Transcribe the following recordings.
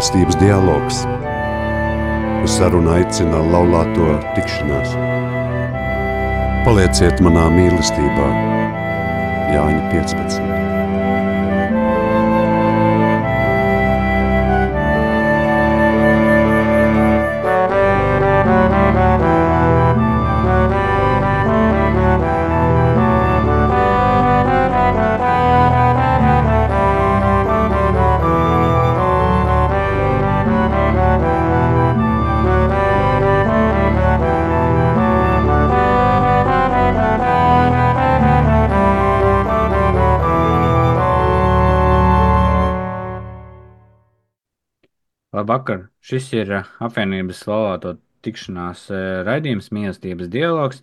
Mīlestības dialogs. Uz sarunu aicina laulāto tikšanās. Palieciet manā mīlestībā, Jāņa 15. Šis ir eh, apvienības laulāto tikšanās eh, raidījums mīlestības dialogs.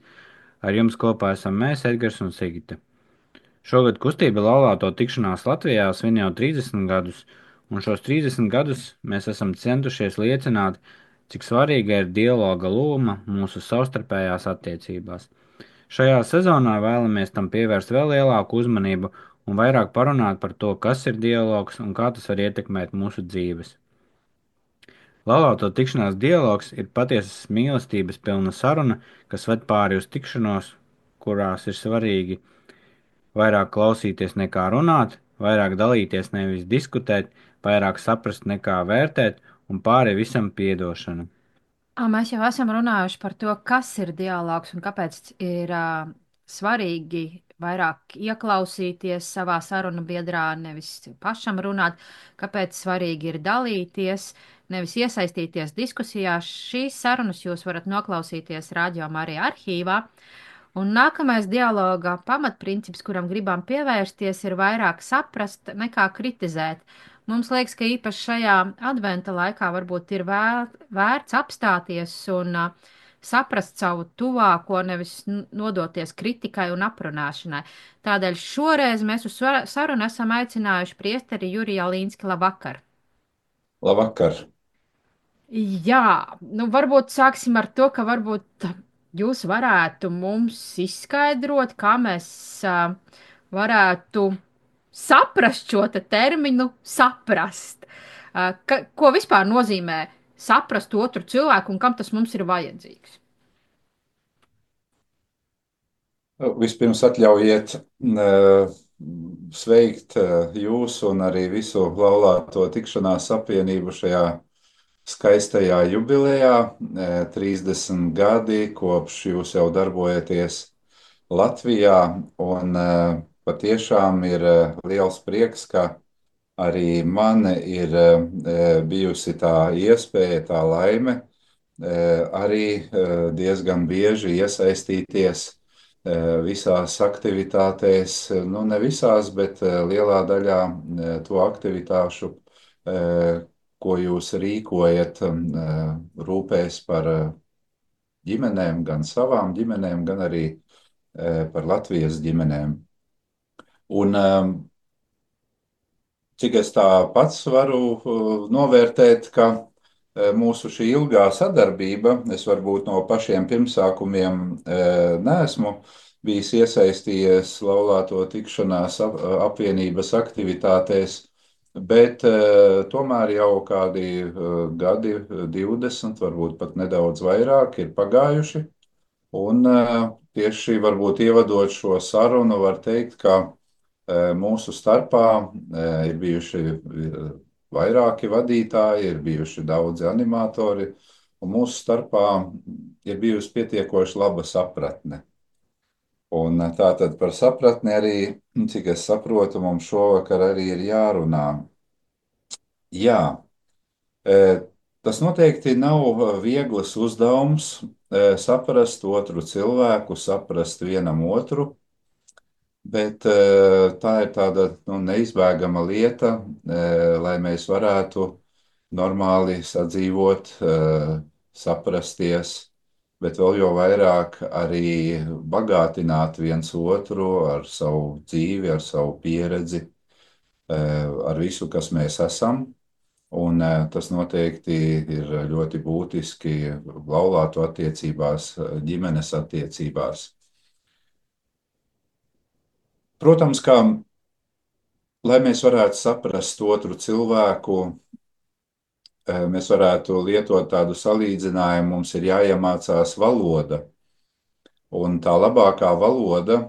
Ar jums kopā esam mēs, Edgars un Sigita. Šogad kustība laulāto tikšanās Latvijā svin jau 30 gadus, un šos 30 gadus mēs esam centušies liecināt, cik svarīga ir dialoga loma mūsu savstarpējās attiecībās. Šajā sezonā vēlamies tam pievērst vēl lielāku uzmanību un vairāk parunāt par to, kas ir dialogs un kā tas var ietekmēt mūsu dzīves. Laulāto tikšanās dialogs ir patiesas mīlestības pilna saruna, kas ved pāri uz tikšanos, kurās ir svarīgi vairāk klausīties nekā runāt, vairāk dalīties nevis diskutēt, vairāk saprast nekā vērtēt un pāri visam piedošana. Mēs jau esam runājuši par to, kas ir dialogs un kāpēc ir uh, svarīgi vairāk ieklausīties savā sarunu biedrā, nevis pašam runāt, kāpēc svarīgi ir dalīties. Nevis iesaistīties diskusijās. Šīs sarunas jūs varat noklausīties Radio Marija arhīvā. Un nākamais dialoga pamatprincips, kuram gribam pievērsties, ir vairāk saprast nekā kritizēt. Mums liekas, ka īpaši šajā adventa laikā varbūt ir vēr, vērts apstāties un uh, saprast savu tuvāko, nevis nodoties kritikai un aprunāšanai. Tādēļ šoreiz mēs uz sarunu esam aicinājuši priesteri Juriju Līnski labvakar. Labvakar! Jā, nu varbūt sāksim ar to, ka varbūt jūs varētu mums izskaidrot, kā mēs varētu saprast šo te terminu saprast. Ka, ko vispār nozīmē saprast otru cilvēku un kam tas mums ir vajadzīgs? Vispirms atļaujiet uh, sveikt jūs un arī visu laulāto tikšanās apvienību šajā skaistajā jubilejā, 30 e, gadi kopš jūs jau darbojaties Latvijā. Un patiešām ir liels prieks, ka arī man ir bijusi tā iespēja, tā laime arī diezgan bieži iesaistīties visās aktivitātēs, nu ne visās, bet lielā daļā to aktivitāšu, ko jūs rīkojat, rūpēs par ģimenēm, gan savām ģimenēm, gan arī par Latvijas ģimenēm. Un, cik es tā pats varu novērtēt, ka mūsu šī ilgā sadarbība, es varbūt no pašiem pirmsākumiem neesmu bijis iesaistījies laulāto tikšanās apvienības aktivitātēs, Bet uh, tomēr jau kādi uh, gadi, 20, varbūt pat nedaudz vairāk, ir pagājuši. Un uh, tieši varbūt ievadot šo sarunu, var teikt, ka mūsu starpā ir bijuši vairāki vadītāji, ir bijuši daudzi animatori, un mūsu starpā ir bijusi pietiekoši laba sapratne. Un tā tad par sapratni arī, cik es saprotu, mums šovakar arī ir jārunā. Jā, tas noteikti nav viegls uzdevums saprast otru cilvēku, saprast vienam otru, bet tā ir tāda nu, neizbēgama lieta, lai mēs varētu normāli sadzīvot, saprasties bet vēl jau vairāk arī bagātināt viens otru ar savu dzīvi, ar savu pieredzi, eh, ar visu, kas mēs esam. Un eh, tas noteikti ir ļoti būtiski laulāto attiecībās, ģimenes attiecībās. Protams, ka, lai mēs varētu saprast otru cilvēku, mēs varētu lietot tādu salīdzinājumu, mums ir jāiemācās valoda. Un tā labākā valoda,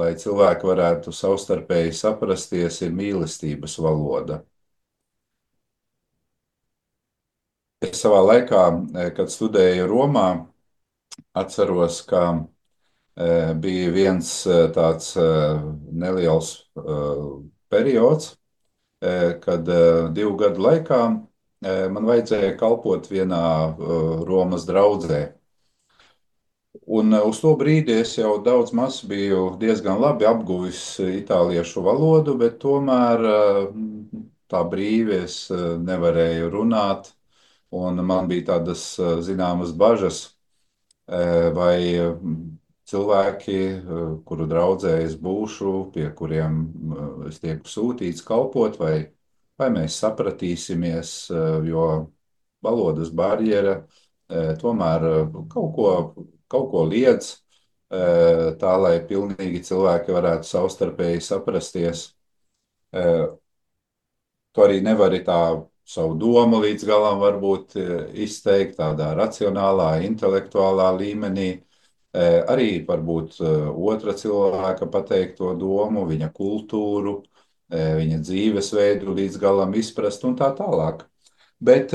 lai cilvēki varētu savstarpēji saprasties, ir mīlestības valoda. Es savā laikā, kad studēju Romā, atceros, ka bija viens tāds neliels periods, kad divu gadu laikā man vajadzēja kalpot vienā Romas draudzē. Un uz to brīdi es jau daudz maz biju diezgan labi apguvis itāliešu valodu, bet tomēr tā brīvi es nevarēju runāt, un man bija tādas zināmas bažas, vai cilvēki, kuru draudzē es būšu, pie kuriem es tieku sūtīts kalpot, vai, vai mēs sapratīsimies, jo valodas barjera tomēr kaut ko, kaut ko liedz, tā lai pilnīgi cilvēki varētu savstarpēji saprasties. Tu arī nevari tā savu domu līdz galam varbūt izteikt tādā racionālā, intelektuālā līmenī, arī varbūt otra cilvēka pateikto domu, viņa kultūru, viņa dzīvesveidu līdz galam izprast un tā tālāk. Bet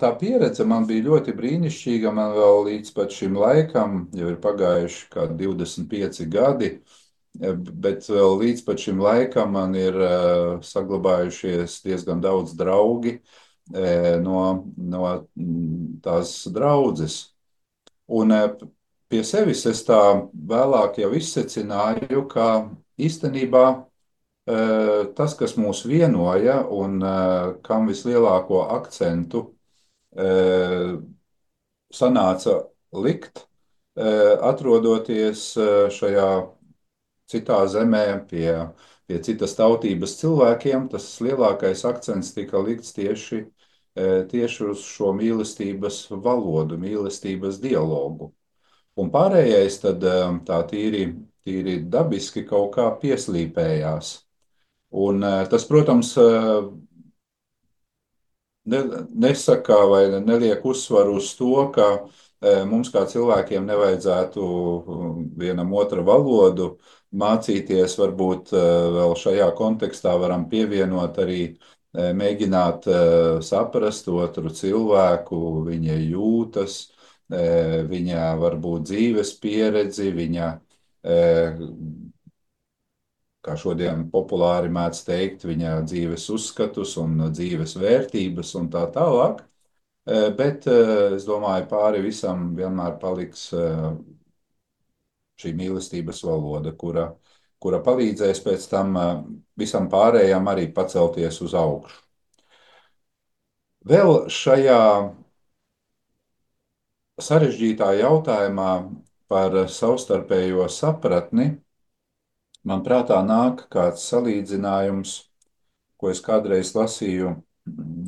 tā pieredze man bija ļoti brīnišķīga. Man vēl līdz šim laikam, jau ir pagājuši kā 25 gadi, bet vēl līdz šim laikam man ir saglabājušies diezgan daudz draugi no, no tās draudzes. Un pie sevis es tā vēlāk jau izsecināju, ka īstenībā tas, kas mūs vienoja un kam vislielāko akcentu sanāca likt, atrodoties šajā citā zemē pie, pie citas tautības cilvēkiem, tas lielākais akcents tika likts tieši, tieši uz šo mīlestības valodu, mīlestības dialogu. Un pārējais tad tā tīri, tīri dabiski kaut kā pieslīpējās. Un tas, protams, ne, nesaka vai neliek uzsvaru uz to, ka mums kā cilvēkiem nevajadzētu vienam otru valodu mācīties. Varbūt vēl šajā kontekstā varam pievienot arī mēģināt saprast otru cilvēku, viņa jūtas, viņa varbūt dzīves pieredzi, viņa, kā šodien populāri mēdz teikt, viņa dzīves uzskatus un dzīves vērtības un tā tālāk. Bet es domāju, pāri visam vienmēr paliks šī mīlestības valoda, kura, kura palīdzēs pēc tam visam pārējām arī pacelties uz augšu. Vēl šajā sarežģītā jautājumā par savstarpējo sapratni man prātā nāk kāds salīdzinājums, ko es kādreiz lasīju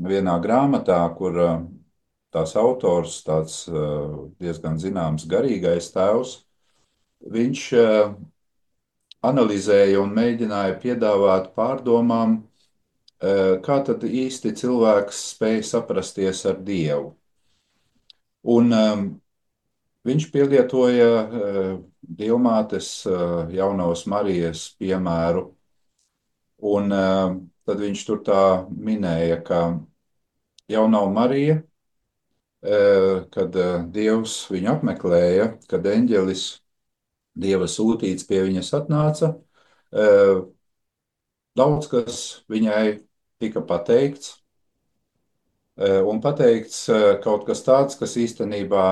vienā grāmatā, kur tās autors, tāds diezgan zināms garīgais tēvs, viņš analizēja un mēģināja piedāvāt pārdomām, kā tad īsti cilvēks spēj saprasties ar Dievu. Un um, viņš pielietoja uh, Dievmātes uh, jaunās Marijas piemēru, un uh, tad viņš tur tā minēja, ka jaunā Marija, uh, kad uh, Dievs viņu apmeklēja, kad eņģelis Dieva sūtīts pie viņas atnāca, uh, daudz kas viņai tika pateikts, un pateikts kaut kas tāds, kas īstenībā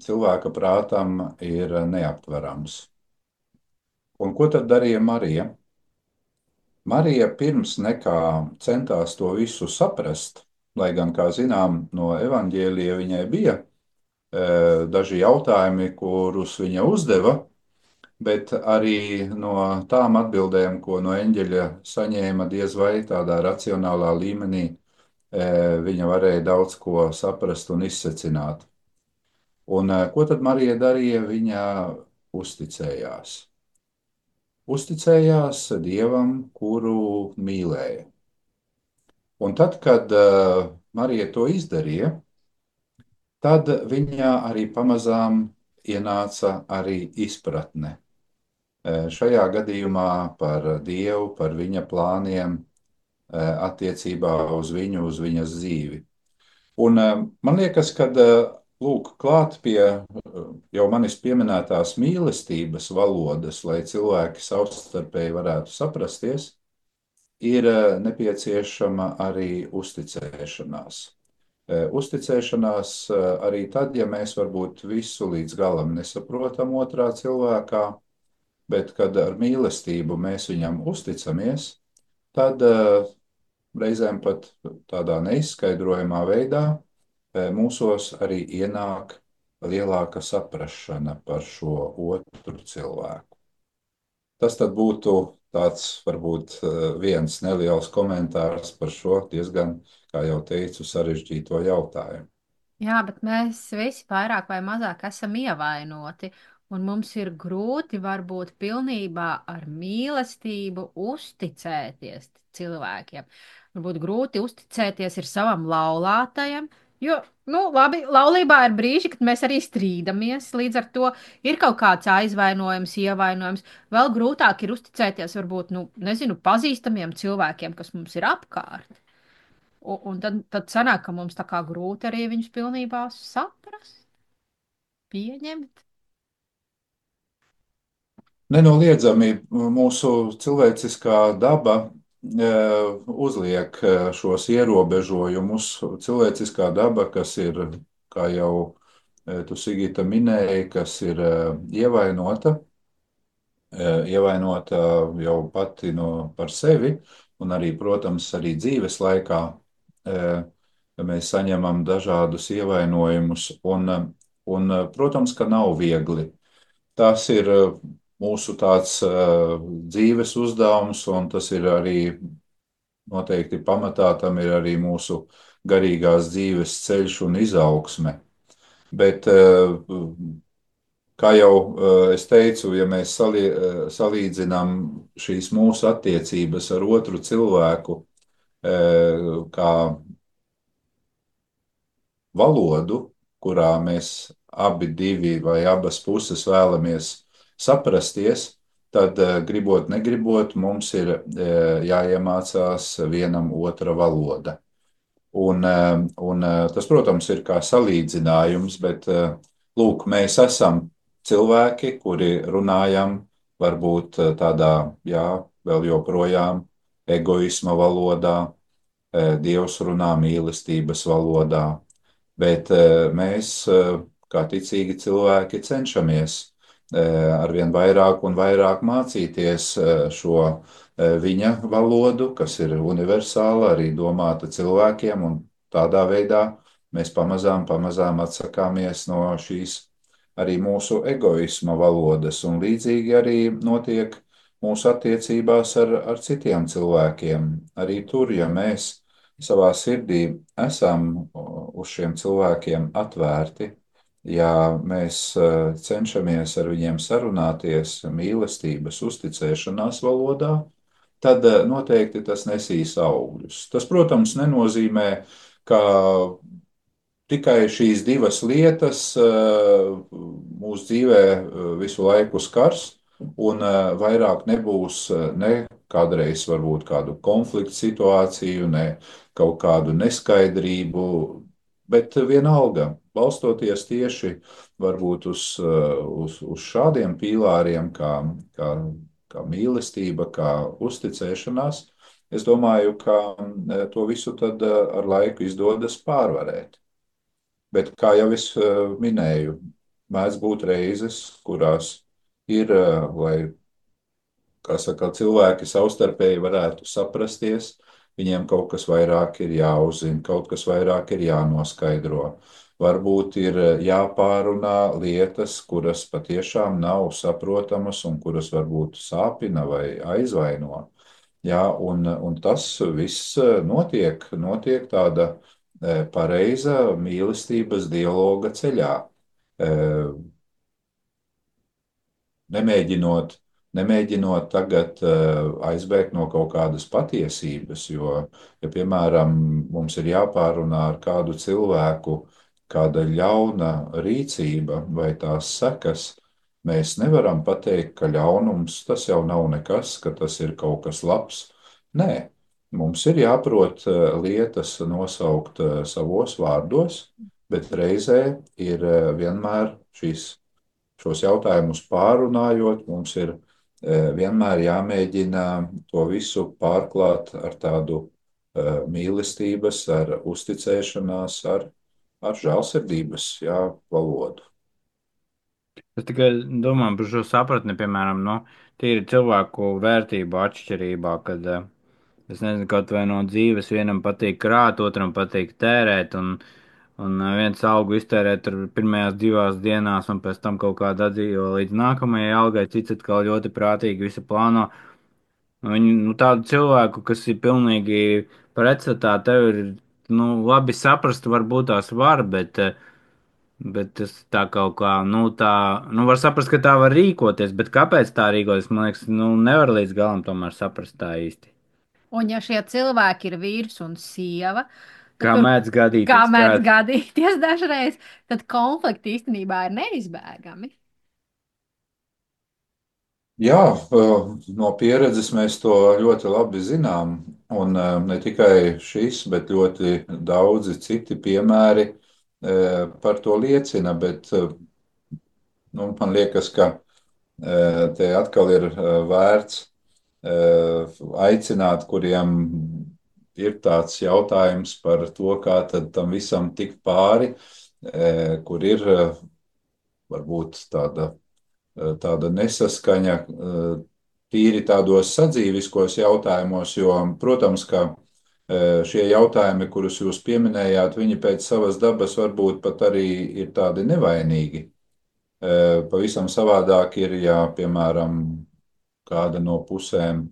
cilvēka prātam ir neaptverams. Un ko tad darīja Marija? Marija pirms nekā centās to visu saprast, lai gan, kā zinām, no evaņģēlija viņai bija daži jautājumi, kurus viņa uzdeva, bet arī no tām atbildēm, ko no eņģeļa saņēma, diez vai tādā racionālā līmenī viņa varēja daudz ko saprast un izsecināt. Un ko tad Marija darīja? Viņa uzticējās. Uzticējās Dievam, kuru mīlēja. Un tad, kad Marija to izdarīja, tad viņā arī pamazām ienāca arī izpratne. Šajā gadījumā par Dievu, par viņa plāniem, attiecībā uz viņu, uz viņas dzīvi. Un man liekas, ka lūk, klāt pie jau manis pieminētās mīlestības valodas, lai cilvēki savstarpēji varētu saprasties, ir nepieciešama arī uzticēšanās. Uzticēšanās arī tad, ja mēs varbūt visu līdz galam nesaprotam otrā cilvēkā, bet kad ar mīlestību mēs viņam uzticamies, tad reizēm pat tādā neizskaidrojamā veidā mūsos arī ienāk lielāka saprašana par šo otru cilvēku. Tas tad būtu tāds varbūt viens neliels komentārs par šo diezgan, kā jau teicu, sarežģīto jautājumu. Jā, bet mēs visi vairāk vai mazāk esam ievainoti, un mums ir grūti varbūt pilnībā ar mīlestību uzticēties cilvēkiem. Varbūt grūti uzticēties ir savam laulātajam, Jo, nu, labi, laulībā ir brīži, kad mēs arī strīdamies. Līdz ar to ir kaut kāds aizvainojums, ievainojums. Vēl grūtāk ir uzticēties, varbūt, nu, nezinu, pazīstamiem cilvēkiem, kas mums ir apkārt. Un, un tad, tad sanāk, ka mums tā kā grūti arī viņus pilnībā saprast, pieņemt. Nenoliedzami mūsu cilvēciskā daba uzliek šos ierobežojumus. Cilvēciskā daba, kas ir, kā jau tu Sigita minēji, kas ir ievainota, ievainota jau pati no par sevi, un arī, protams, arī dzīves laikā mēs saņemam dažādus ievainojumus, un, un, protams, ka nav viegli. Tas ir mūsu tāds uh, dzīves uzdevums, un tas ir arī noteikti pamatā tam ir arī mūsu garīgās dzīves ceļš un izaugsme. Bet, uh, kā jau uh, es teicu, ja mēs salī, uh, salīdzinām šīs mūsu attiecības ar otru cilvēku, kā valodu, kurā mēs abi divi vai abas puses vēlamies saprasties, tad eh, gribot, negribot, mums ir eh, jāiemācās vienam otra valoda. Un, eh, un tas, protams, ir kā salīdzinājums, bet lūk, mēs esam cilvēki, kuri runājam varbūt tādā, jā, vēl joprojām egoisma valodā, Dievs runā mīlestības valodā, bet mēs, kā ticīgi cilvēki, cenšamies arvien vairāk un vairāk mācīties šo viņa valodu, kas ir universāla, arī domāta cilvēkiem, un tādā veidā mēs pamazām, pamazām atsakāmies no šīs arī mūsu egoisma valodas, un līdzīgi arī notiek mūsu attiecībās ar, ar citiem cilvēkiem. Arī tur, ja mēs savā sirdī esam uz šiem cilvēkiem atvērti, ja mēs eh, cenšamies ar viņiem sarunāties mīlestības, uzticēšanās valodā, tad eh, noteikti tas nesīs augļus. Tas, protams, nenozīmē, ka tikai šīs divas lietas eh, mūsu dzīvē visu laiku skars, un vairāk nebūs ne kādreiz varbūt kādu konfliktu situāciju, ne kaut kādu neskaidrību, bet vienalga balstoties tieši uz, uh, uz, uz šādiem pīlāriem, kā, kā, kā mīlestība, kā uzticēšanās, es domāju, ka uh, to visu uh, ar laiku izdodas pārvarēt. Bet, kā jau es minēju, mēdz būt reizes, kurās ir, lai, saka, cilvēki savstarpēji varētu saprasties, viņiem kaut kas vairāk ir jāuzzina, kaut kas vairāk ir jānoskaidro varbūt ir eh, jāpārunā lietas, kuras patiešām nav saprotamas un kuras varbūt sāpina vai aizvaino. Jā, un, un tas viss eh, notiek, notiek tāda eh, pareiza mīlestības dialoga ceļā. Nemēģinot nemēģinot tagad aizbēgt no kaut kādas patiesības. Jo, ja, piemēram, mums ir jāpārunā ar kādu cilvēku, kāda ļauna rīcība vai tās sekas, mēs nevaram pateikt, ka ļaunums tas jau nav nekas, ka tas ir kaut kas labs. Nē, mums ir jāprot lietas nosaukt savos vārdos, bet reizē ir vienmēr šīs, šos jautājumus pārunājot, mums ir vienmēr jāmēģina to visu pārklāt ar tādu mīlestības, ar uzticēšanās, ar, ar žēlsirdības jā, valodu. Es tikai domāju par šo sapratni, piemēram, no tīri cilvēku vērtību atšķirībā, kad es nezinu, kaut vai no dzīves vienam patīk krāt, otram patīk tērēt, un, un viens algu iztērēt tur pirmajās divās dienās, un pēc tam kaut kādā dzīvo līdz nākamajai algai, cits atkal ļoti prātīgi visu plāno. Viņu, nu, tādu cilvēku, kas ir pilnīgi pretstatā, tev ir, nu, labi saprast, varbūt tās var, bet, bet tas tā kaut kā, nu, tā, nu, var saprast, ka tā var rīkoties, bet kāpēc tā rīkoties, man liekas, nu, nevar līdz galam tomēr saprast tā īsti. Un ja šie cilvēki ir vīrs un sieva, Kā mēdz gadīties? kā mēdz kāds- gadīties dažreiz, tad konflikti īstenībā ir neizbēgami. Jā, no pieredzes mēs to ļoti labi zinām. Un ne tikai šis, bet ļoti daudzi citi piemēri par to liecina. Bet nu, man liekas, ka te atkal ir vērts aicināt, kuriem ir tāds jautājums par to, kā tam visam tikt pāri, kur ir varbūt tāda tāda nesaskaņa tīri tādos sadzīviskos jautājumos, jo, protams, ka šie jautājumi, kurus jūs pieminējāt, viņi pēc savas dabas varbūt pat arī ir tādi nevainīgi. Pavisam savādāk ir, ja, piemēram, kāda no pusēm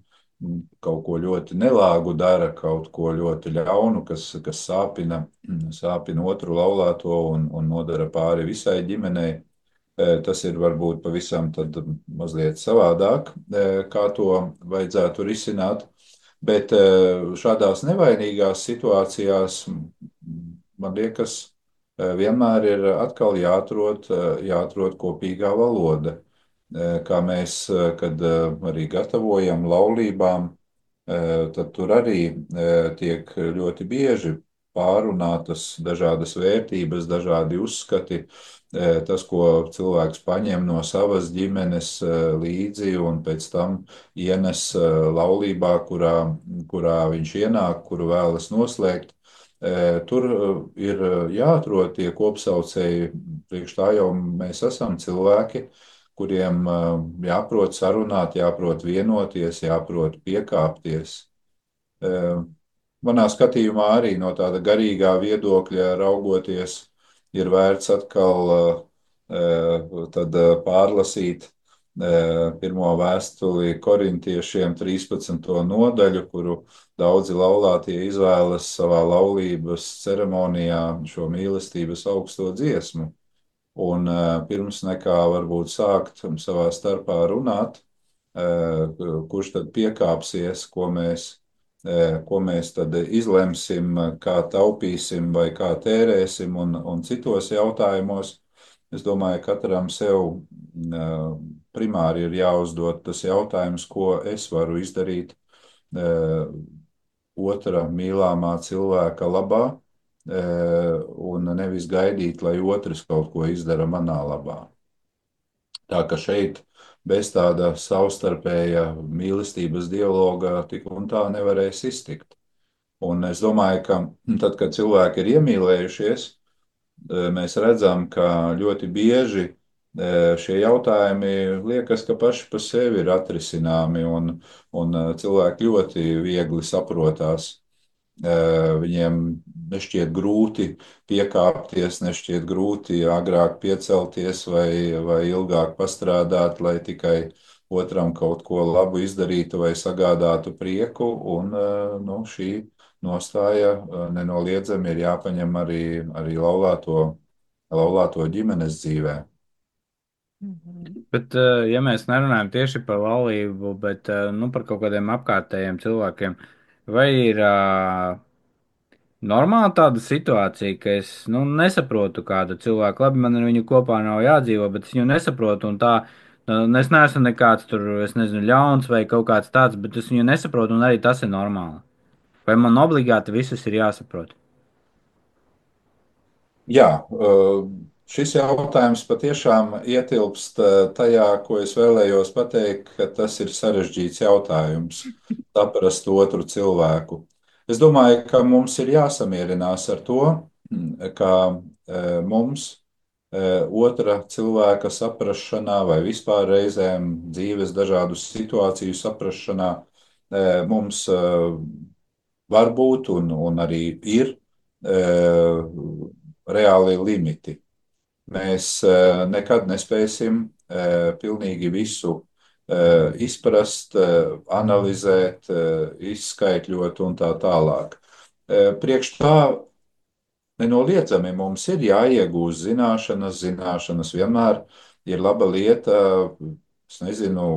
kaut ko ļoti nelāgu dara, kaut ko ļoti ļaunu, kas, kas sāpina, sāpina otru laulāto un, un nodara pāri visai ģimenei. Tas ir varbūt pavisam mazliet savādāk, kā to vajadzētu risināt. Bet šādās nevainīgās situācijās, man liekas, vienmēr ir atkal jāatrod, jāatrod kopīgā valoda. Kā mēs, kad arī gatavojam laulībām, tad tur arī tiek ļoti bieži pārunātas dažādas vērtības, dažādi uzskati, tas, ko cilvēks paņem no savas ģimenes līdzi un pēc tam ienes laulībā, kurā, kurā viņš ienāk, kuru vēlas noslēgt. Tur ir jāatrod tie kopsaucēji, priekš tā jau mēs esam cilvēki, kuriem jāprot sarunāt, jāprot vienoties, jāprot piekāpties. Manā skatījumā arī no tāda garīgā viedokļa raugoties, ir vērts atkal tad pārlasīt pirmo vēstuli korintiešiem 13. nodaļu, kuru daudzi laulātie izvēlas savā laulības ceremonijā šo mīlestības augsto dziesmu. Un pirms nekā varbūt sākt savā starpā runāt, kurš tad piekāpsies, ko mēs ko mēs tad izlemsim, kā taupīsim vai kā tērēsim un, un citos jautājumos. Es domāju, katram sev primāri ir jāuzdod tas jautājums, ko es varu izdarīt otra mīlāmā cilvēka labā, un nevis gaidīt, lai otrs kaut ko izdara manā labā. Tā ka šeit bez tāda savstarpēja mīlestības dialoga tik un tā nevarēs iztikt. Un es domāju, ka tad, kad cilvēki ir iemīlējušies, mēs redzam, ka ļoti bieži šie jautājumi liekas, ka paši par sevi ir atrisināmi un, un cilvēki ļoti viegli saprotās. Viņiem nešķiet grūti piekāpties, nešķiet grūti agrāk piecelties vai, vai ilgāk pastrādāt, lai tikai otram kaut ko labu izdarītu vai sagādātu prieku. Un, nu, šī nostāja nenoliedzami ir jāpaņem arī, arī laulāto, laulāto ģimenes dzīvē. Mhm. Bet, ja mēs nerunājam tieši par laulību, bet nu, par kaut kādiem apkārtējiem cilvēkiem, vai ir uh, normāla tāda situācija, ka es nu, nesaprotu kādu cilvēku? Labi, man ar viņu kopā nav jādzīvo, bet es viņu nesaprotu. Un tā, nu, es neesmu nekāds tur, es nezinu, ļauns vai kaut kāds tāds, bet es viņu nesaprotu, un arī tas ir normāli. Vai man obligāti visus ir jāsaprot? Jā, šis jautājums patiešām ietilpst tajā, ko es vēlējos pateikt, ka tas ir sarežģīts jautājums - saprast otru cilvēku. Es domāju, ka mums ir jāsamierinās ar to, ka mums otra cilvēka saprašanā vai vispār reizēm dzīves dažādu situāciju saprašanā mums var būt un, un arī ir reāli limiti. Mēs eh, nekad nespēsim eh, pilnīgi visu eh, izprast, analizēt, izskaidrot un tā tālāk. Priekš tā nenoliedzami mums ir jāiegūst zināšanas. Zināšanas vienmēr ir laba lieta, es nezinu,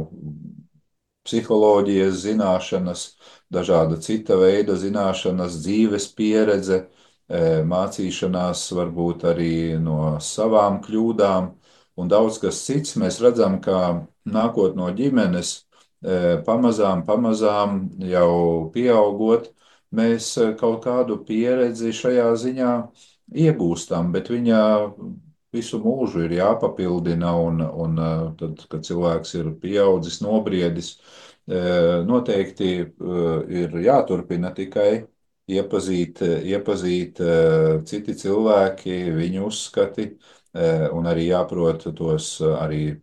psiholoģijas zināšanas, dažāda cita veida zināšanas, dzīves pieredze, E, mācīšanās, varbūt arī no savām kļūdām, un daudz kas cits. Mēs redzam, ka nākot no ģimenes, e, pamazām, pamazām jau pieaugot, mēs kaut kādu pieredzi šajā ziņā iegūstam, bet viņa visu mūžu ir jāpapildina, un, un e, tad, kad cilvēks ir pieaudzis, nobriedis, noteikti ir jāturpina tikai iepazīt, iepazīt eh, citi cilvēki, viņu uzskati, eh, un arī jāprot tos arī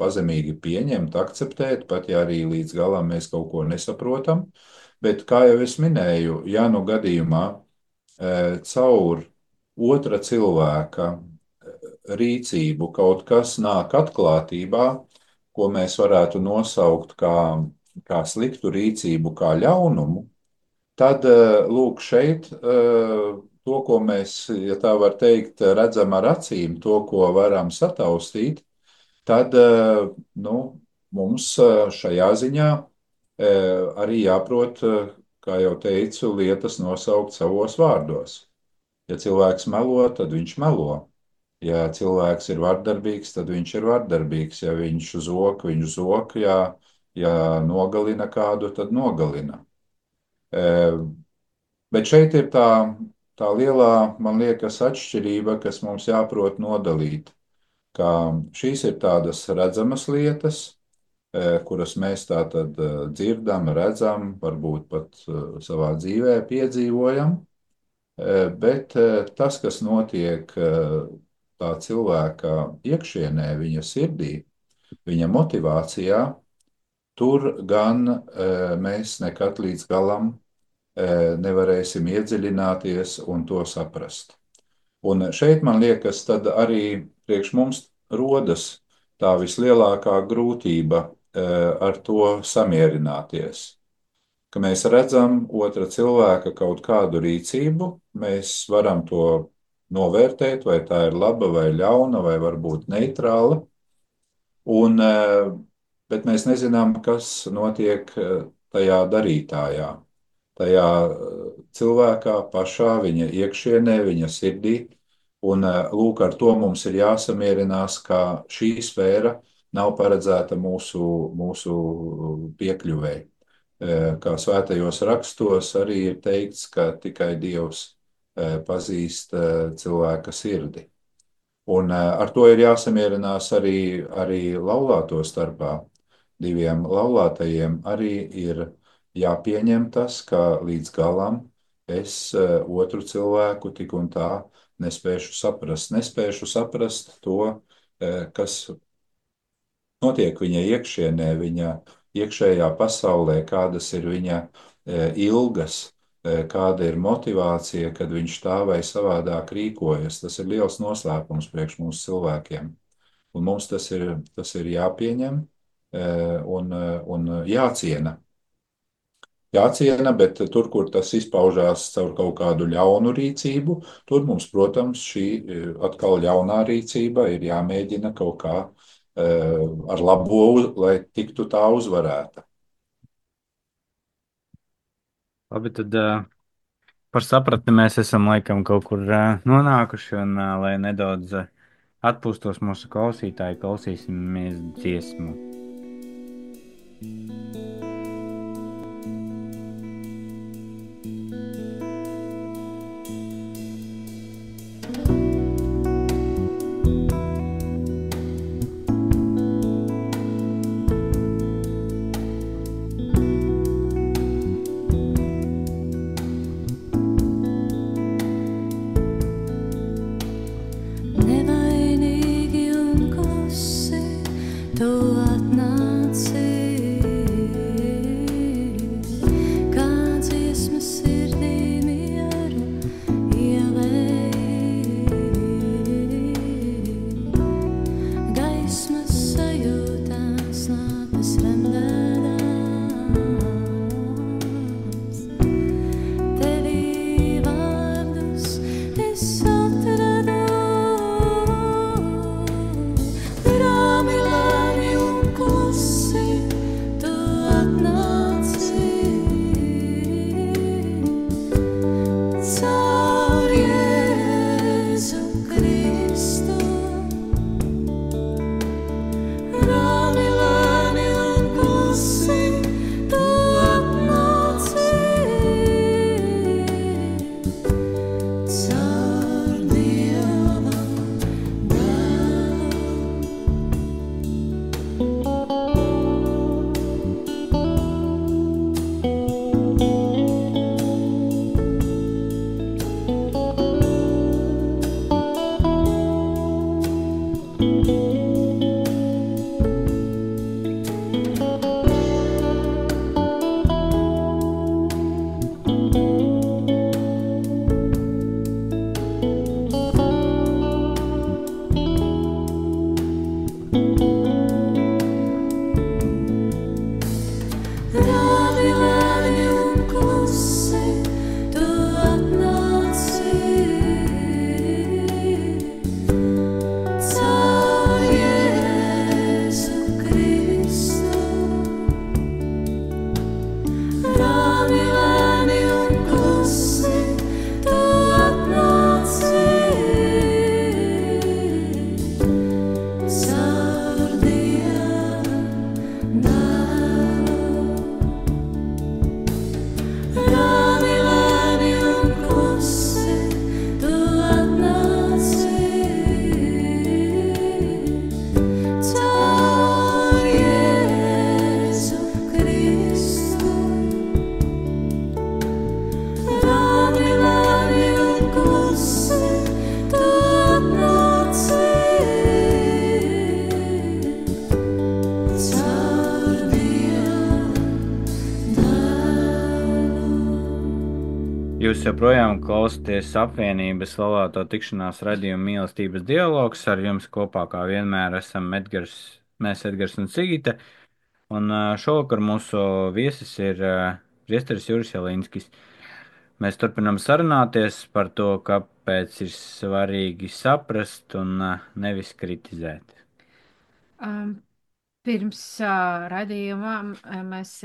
pazemīgi pieņemt, akceptēt, pat ja arī līdz galam mēs kaut ko nesaprotam. Bet, kā jau es minēju, ja nu gadījumā eh, caur otra cilvēka rīcību kaut kas nāk atklātībā, ko mēs varētu nosaukt kā, kā sliktu rīcību, kā ļaunumu, Tad, eh, lūk, šeit eh, to, ko mēs, ja tā var teikt, redzam ar acīm, to, ko varam sataustīt, tad eh, nu, mums šajā ziņā arī jāprot, kā jau teicu, lietas nosaukt savos vārdos. Ja cilvēks melo, tad viņš melo. Ja cilvēks ir vardarbīgs, tad viņš ir vardarbīgs. Ja viņš zok, viņš zok, ja, ja nogalina kādu, tad nogalina. Bet šeit ir tā, tā lielā, man liekas, atšķirība, kas mums jāprot nodalīt. Ka šīs ir tādas redzamas lietas, kuras mēs tā tad dzirdam, redzam, varbūt pat savā dzīvē piedzīvojam. Bet tas, kas notiek tā cilvēka iekšienē, viņa sirdī, viņa motivācijā, tur gan mēs nekad līdz galam nevarēsim iedziļināties un to saprast. Un šeit, man liekas, tad arī priekš mums rodas tā vislielākā grūtība ar to samierināties. Ka mēs redzam otra cilvēka kaut kādu rīcību, mēs varam to novērtēt, vai tā ir laba vai ļauna, vai varbūt neitrāla. Un, bet mēs nezinām, kas notiek tajā darītājā tajā eh, cilvēkā pašā, viņa iekšienē, viņa sirdī. Un eh, lūk, ar to mums ir jāsamierinās, ka šī sfēra nav paredzēta mūsu, mūsu piekļuvēji. Eh, kā svētajos rakstos arī ir teikts, ka tikai Dievs pazīst cilvēka sirdi. Un ar to ir jāsamierinās arī, arī laulāto starpā. Diviem laulātajiem arī ir jāpieņem tas, ka līdz galam es eh, otru cilvēku tik un tā nespēšu saprast. Nespēšu saprast to, eh, kas notiek viņa iekšienē, viņa iekšējā pasaulē, kādas ir viņa eh, ilgas, kāda ir motivācija, kad viņš tā vai savādāk rīkojas. Tas ir liels noslēpums priekš mūsu cilvēkiem. Un mums tas ir, tas ir jāpieņem un, un jāciena jāciena, bet tur, kur tas izpaužās caur kaut kādu ļaunu rīcību, tur mums, protams, šī e, atkal ļaunā rīcība ir jāmēģina kaut kā ar labo, lai tiktu tā uzvarēta. Labi, tad par sapratni mēs esam laikam kaut kur nonākuši, un lai nedaudz atpūstos mūsu klausītāji, klausīsimies dziesmu. Klausāties apvienības laulāto tikšanās raidījuma mīlestības dialogs. Ar jums kopā, kā vienmēr, esam Edgars, mēs Edgars un Sigita. Un šovakar mūsu viesis ir Priesteris Juris Jelinskis. Mēs turpinām sarunāties par to, kāpēc ir svarīgi saprast un nevis kritizēt. Um, pirms uh, raidījuma uh, mēs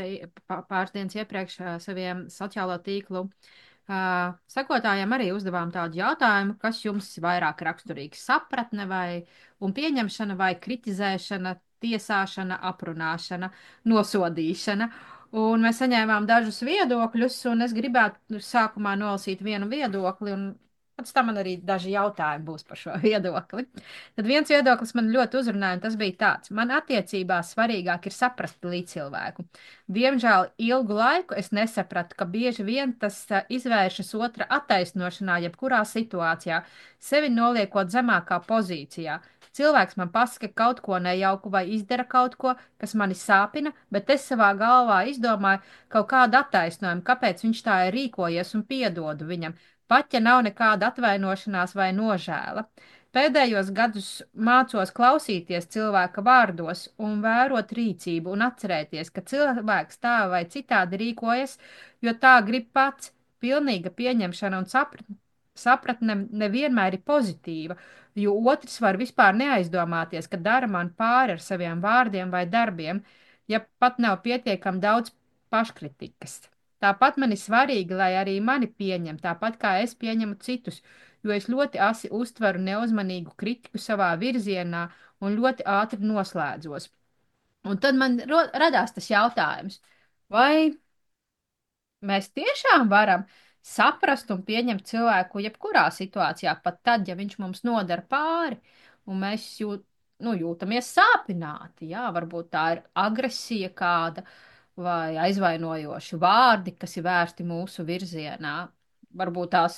pā- pāris dienas iepriekš uh, saviem sociālo tīklu uh, sekotājiem arī uzdevām tādu jautājumu, kas jums vairāk raksturīgs - sapratne vai pieņemšana vai kritizēšana, tiesāšana, aprunāšana, nosodīšana. Un mēs saņēmām dažus viedokļus, un es gribētu sākumā nolasīt vienu viedokli, un pēc tam man arī daži jautājumi būs par šo viedokli. Tad viens viedoklis man ļoti uzrunāja, un tas bija tāds: man attiecībās svarīgāk ir saprast līdzcilvēku. Diemžēl ilgu laiku es nesapratu, ka bieži vien tas izvēršas otra attaisnošanā, jebkurā situācijā, sevi noliekot zemākā pozīcijā. Cilvēks man pasaka kaut ko nejauku vai izdara kaut ko, kas mani sāpina, bet es savā galvā izdomāju kaut kādu attaisnojumu, kāpēc viņš tā ir rīkojies un piedodu viņam, pat ja nav nekāda atvainošanās vai nožēla. Pēdējos gadus mācos klausīties cilvēka vārdos un vērot rīcību un atcerēties, ka cilvēks tā vai citādi rīkojas, jo tā grib pats. Pilnīga pieņemšana un sapratne, sapratne nevienmēr ir pozitīva, jo otrs var vispār neaizdomāties, ka dara man pāri ar saviem vārdiem vai darbiem, ja pat nav pietiekami daudz paškritikas. Tāpat man ir svarīgi, lai arī mani pieņem, tāpat kā es pieņemu citus, jo es ļoti asi uztveru neuzmanīgu kritiku savā virzienā un ļoti ātri noslēdzos. Un tad man radās tas jautājums, vai mēs tiešām varam saprast un pieņemt cilvēku jebkurā situācijā, pat tad, ja viņš mums nodara pāri, un mēs jūt, nu, jūtamies sāpināti. Jā, varbūt tā ir agresija kāda vai aizvainojoši vārdi, kas ir vērsti mūsu virzienā. Varbūt tās,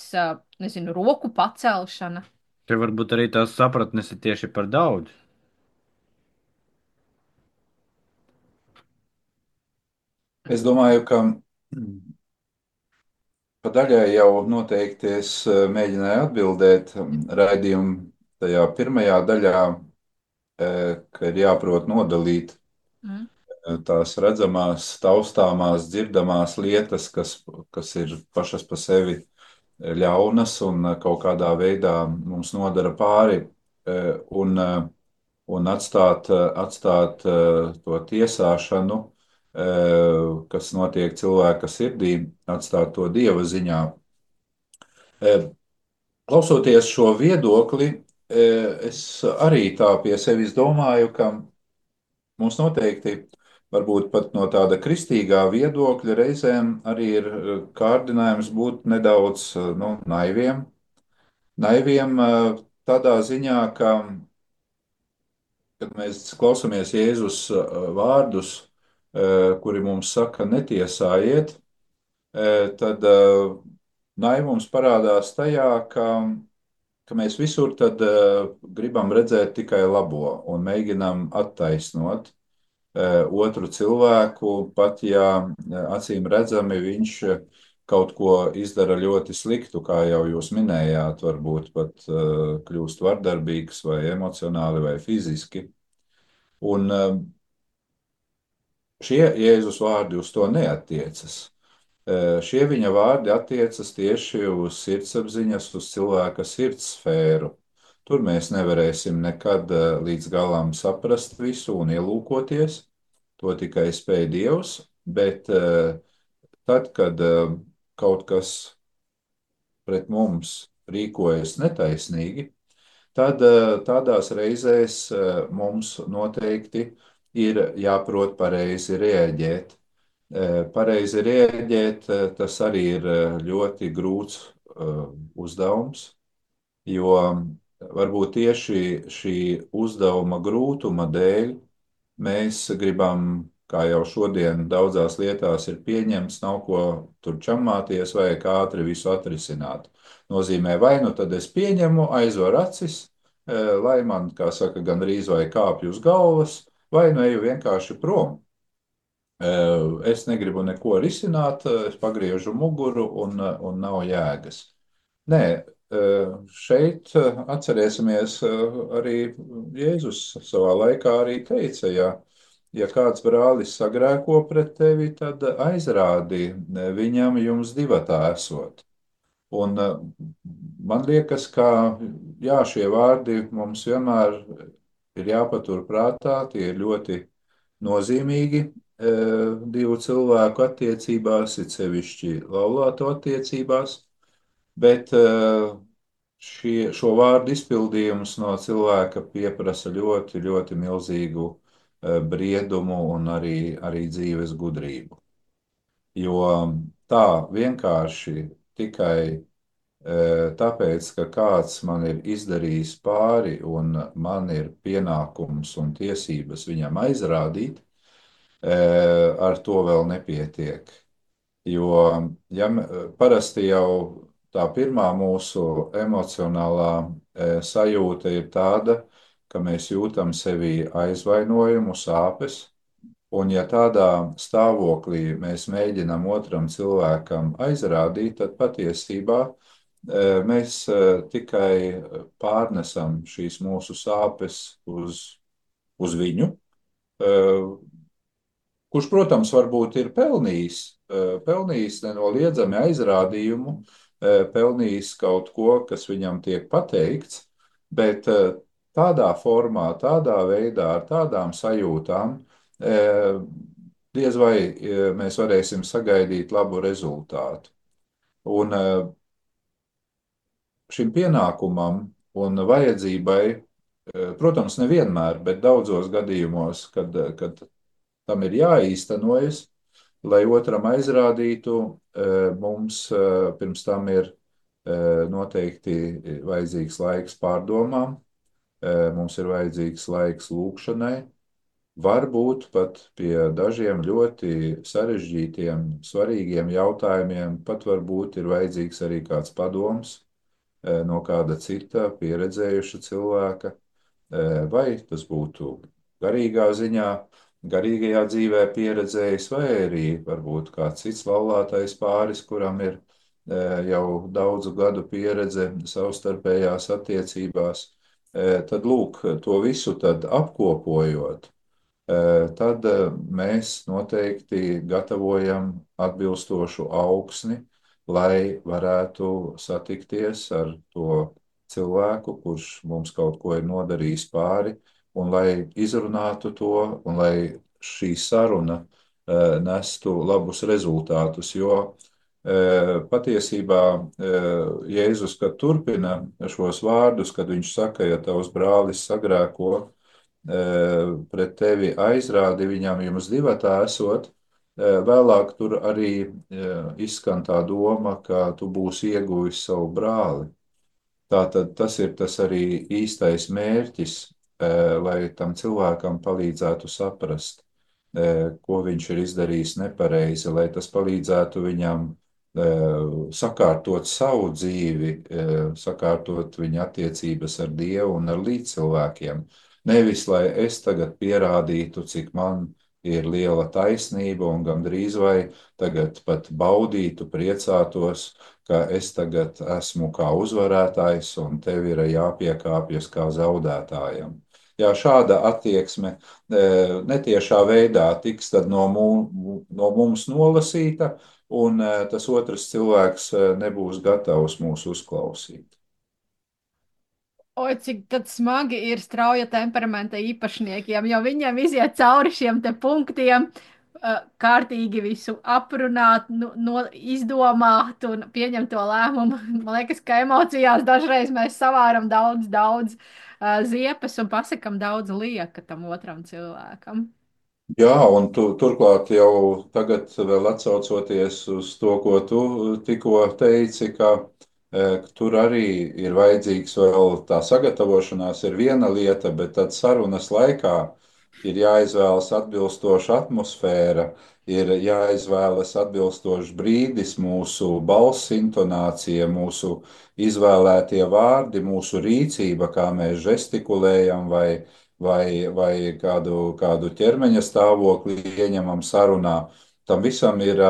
nezinu, roku pacelšana. Te varbūt arī tās sapratnes ir tieši par daudz. Es domāju, ka pa daļai jau noteikti es mēģināju atbildēt raidījumu tajā pirmajā daļā, ka ir jāprot nodalīt Mm. Eh, tās redzamās, taustāmās, dzirdamās lietas, kas, kas ir pašas pa sevi ļaunas un kaut kādā veidā mums nodara pāri, un, un atstāt, atstāt to tiesāšanu, kas notiek cilvēka sirdī, atstāt to dieva ziņā. Klausoties šo viedokli, es arī tā pie sevis domāju, ka mums noteikti, varbūt pat no tāda kristīgā viedokļa, reizēm arī ir kārdinājums būt nedaudz nu, naiviem. Naiviem tādā ziņā, ka, kad mēs klausāmies Jēzus vārdus, kuri mums saka, netiesājiet, tad naivums parādās tajā, ka, ka mēs visur tad gribam redzēt tikai labo un mēģinam attaisnot otru cilvēku, pat ja acīm redzami viņš kaut ko izdara ļoti sliktu, kā jau jūs minējāt, varbūt pat kļūst vardarbīgs vai emocionāli vai fiziski. Un šie Jēzus vārdi uz to neatiecas. Šie viņa vārdi attiecas tieši uz sirdsapziņas, uz cilvēka sirdsfēru. Tur mēs nevarēsim nekad līdz galam saprast visu un ielūkoties. To tikai spēj Dievs, bet tad, kad kaut kas pret mums rīkojas netaisnīgi, tad tādās reizēs mums noteikti ir jāprot pareizi rēģēt. Pareizi rēģēt, tas arī ir ļoti grūts uzdevums, jo varbūt tieši šī uzdevuma grūtuma dēļ mēs gribam, kā jau šodien daudzās lietās ir pieņemts, nav ko tur čamāties, vajag ātri visu atrisināt. Nozīmē, vai nu tad es pieņemu, aizvaru acis, lai man, kā saka, gan rīz vai kāpju uz galvas, vai nu eju vienkārši prom. Es negribu neko risināt, es pagriežu muguru un, un nav jēgas. Nē, šeit atcerēsimies arī Jēzus savā laikā arī teica, ja, ja kāds brālis sagrēko pret tevi, tad aizrādi viņam jums divatā esot. Un man liekas, ka jā, šie vārdi mums vienmēr ir jāpatur prātā, tie ir ļoti nozīmīgi divu cilvēku attiecībās, it sevišķi laulāto attiecībās, bet šie, šo vārdu izpildījums no cilvēka pieprasa ļoti, ļoti milzīgu briedumu un arī, arī dzīves gudrību. Jo tā vienkārši tikai tāpēc, ka kāds man ir izdarījis pāri un man ir pienākums un tiesības viņam aizrādīt, ar to vēl nepietiek. Jo ja, parasti jau tā pirmā mūsu emocionālā sajūta ir tāda, ka mēs jūtam sevi aizvainojumu, sāpes, un ja tādā stāvoklī mēs mēģinam otram cilvēkam aizrādīt, tad patiesībā mēs tikai pārnesam šīs mūsu sāpes uz, uz viņu, kurš, protams, varbūt ir pelnījis, pelnījis nenoliedzami aizrādījumu, eh, pelnījis kaut ko, kas viņam tiek pateikts, bet eh, tādā formā, tādā veidā, ar tādām sajūtām, eh, diez vai mēs varēsim sagaidīt labu rezultātu. Un šim pienākumam un vajadzībai, protams, nevienmēr, bet daudzos gadījumos, kad, kad tam ir jāīstenojas, lai otram aizrādītu, eh, mums eh, pirms tam ir eh, noteikti vajadzīgs laiks pārdomām, mums ir vajadzīgs laiks lūkšanai, varbūt pat pie dažiem ļoti sarežģītiem, svarīgiem jautājumiem, pat varbūt ir vajadzīgs arī kāds padoms no kāda cita pieredzējuša cilvēka, vai tas būtu garīgā ziņā, garīgajā dzīvē pieredzējis, vai arī varbūt kāds cits laulātais pāris, kuram ir eh, jau daudzu gadu pieredze savstarpējās attiecībās. Eh, Tad lūk, to visu apkopojot, eh, tad mēs noteikti gatavojam atbilstošu augsni, lai varētu satikties ar to cilvēku, kurš mums kaut ko ir nodarījis pāri, un lai izrunātu to, un lai šī saruna eh, nestu labus rezultātus. Jo eh, patiesībā eh, Jēzus, kad turpina šos vārdus, kad viņš saka, ja tavs brālis sagrēko pret tevi aizrādi viņam jums divatā esot, vēlāk tur arī izskan tā doma, ka tu būsi ieguvis savu brāli. Tātad tas ir tas arī īstais mērķis, lai tam cilvēkam palīdzētu saprast, eh, ko viņš ir izdarījis nepareizi, lai tas palīdzētu viņam eh, sakārtot savu dzīvi, eh, sakārtot viņa attiecības ar Dievu un ar līdzcilvēkiem. Nevis, lai es tagad pierādītu, cik man ir liela taisnība un gandrīz vai tagad pat baudītu, priecātos, ka es tagad esmu kā uzvarētājs un tev ir jāpiekāpjas kā zaudētājam. Jā, šāda attieksme eh, netiešā veidā tiks no, mū, no mums nolasīta, un eh, tas otrs cilvēks eh, nebūs gatavs mūs uzklausīt. Oi, cik smagi ir strauja temperamenta īpašniekiem, jo viņiem iziet cauri šiem punktiem, kārtīgi visu aprunāt, no, no, izdomāt un pieņemt to lēmumu. Man liekas, ka emocijās dažreiz mēs savāram daudz, daudz uh, ziepes un pasakam daudz lieka tam otram cilvēkam. Jā, un tu, turklāt jau tagad vēl atsaucoties uz to, ko tu tikko teici, ka e, tur arī ir vajadzīgs vēl tā sagatavošanās ir viena lieta, bet tad sarunas laikā ir jāizvēlas atbilstoša atmosfēra, ir jāizvēlas atbilstošs brīdis, mūsu balss intonācija, mūsu izvēlētie vārdi, mūsu rīcība, kā mēs žestikulējam vai vai, vai kādu, kādu ķermeņa stāvokli ieņemam sarunā. Tam visam ir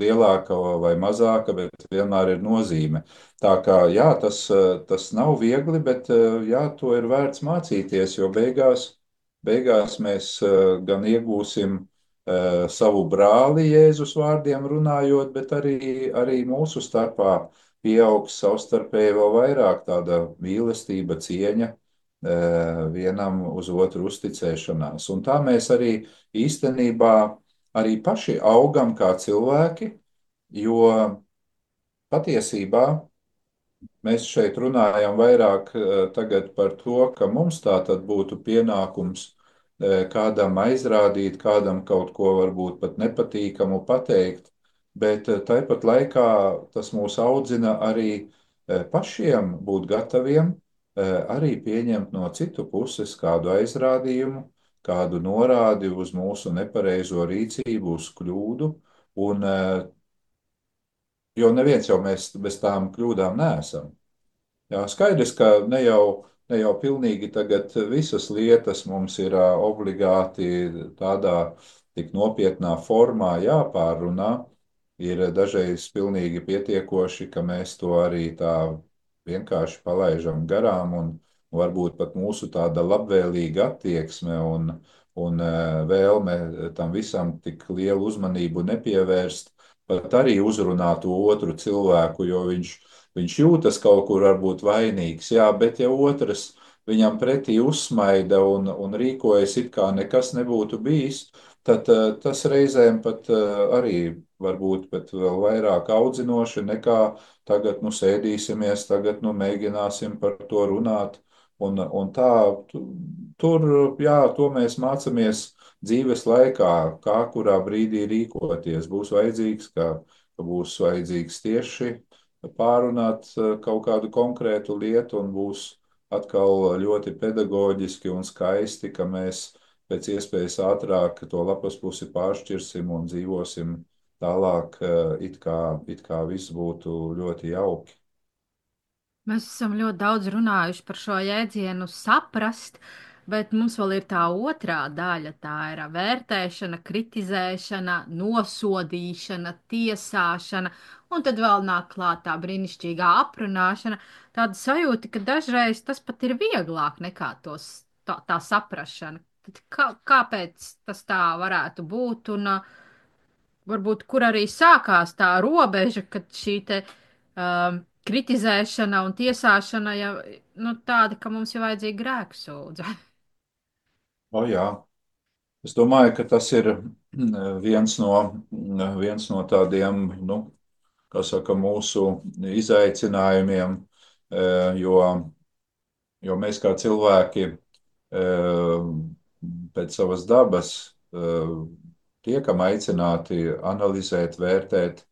lielāka vai mazāka, bet vienmēr ir nozīme. Tā kā jā, tas, tas nav viegli, bet jā, to ir vērts mācīties, jo beigās, beigās mēs uh, gan iegūsim uh, savu brāli Jēzus vārdiem runājot, bet arī, arī mūsu starpā pieaugs savstarpēji vēl vairāk tāda mīlestība, cieņa vienam uz otru uzticēšanās. Un tā mēs arī īstenībā arī paši augam kā cilvēki, jo patiesībā mēs šeit runājam vairāk tagad par to, ka mums tā tad būtu pienākums kādam aizrādīt, kādam kaut ko varbūt pat nepatīkamu pateikt, bet tāpat laikā tas mūs audzina arī pašiem būt gataviem arī pieņemt no citu puses kādu aizrādījumu, kādu norādi uz mūsu nepareizo rīcību, uz kļūdu, un, jo neviens jau mēs bez tām kļūdām neesam. Jā, skaidrs, ka ne jau, ne jau pilnīgi tagad visas lietas mums ir obligāti tādā tik nopietnā formā jāpārunā. Ir dažreiz pilnīgi pietiekoši, ka mēs to arī tā vienkārši palaidām garām, un varbūt pat mūsu tāda labvēlīga attieksme un, un vēlme tam visam tik lielu uzmanību nepievērst, pat arī uzrunā to otru cilvēku, jo viņš, viņš jūtas kaut kur varbūt vainīgs. Jā, bet ja otrs viņam pretī uzsmaida un, un rīkojas it kā nekas nebūtu bijis, tad uh, tas reizēm pat uh, arī var būt pat vēl vairāk audzinoši nekā tagad, nu, sēdīsimies, tagad, nu, mēģināsim par to runāt. Un, un tā, tur, jā, to mēs mācāmies dzīves laikā, kā kurā brīdī rīkoties. Būs vajadzīgs, ka, ka būs vajadzīgs tieši pārunāt kaut kādu konkrētu lietu un būs atkal ļoti pedagoģiski un skaisti, ka mēs pēc iespējas ātrāk to lapas pusi pāršķirsim un dzīvosim tālāk, it kā, it kā viss būtu ļoti jauki. Mēs esam ļoti daudz runājuši par šo jēdzienu saprast, bet mums vēl ir tā otrā daļa. Tā ir vērtēšana, kritizēšana, nosodīšana, tiesāšana, un tad vēl nāk klāt tā brīnišķīgā aprunāšana. Tāda sajūta, ka dažreiz tas pat ir vieglāk nekā tos, tā, tā saprašana. Tad kā, kāpēc tas tā varētu būt? Un, uh, varbūt kur arī sākās tā robeža, kad šī te um, kritizēšana un tiesāšana jau nu, tāda, ka mums ir vajadzīga grēksūdze. O, jā. Es domāju, ka tas ir viens no, viens no tādiem, nu, saka, mūsu izaicinājumiem, eh, jo, jo mēs kā cilvēki eh, pēc savas dabas eh, tiekam aicināti analizēt, vērtēt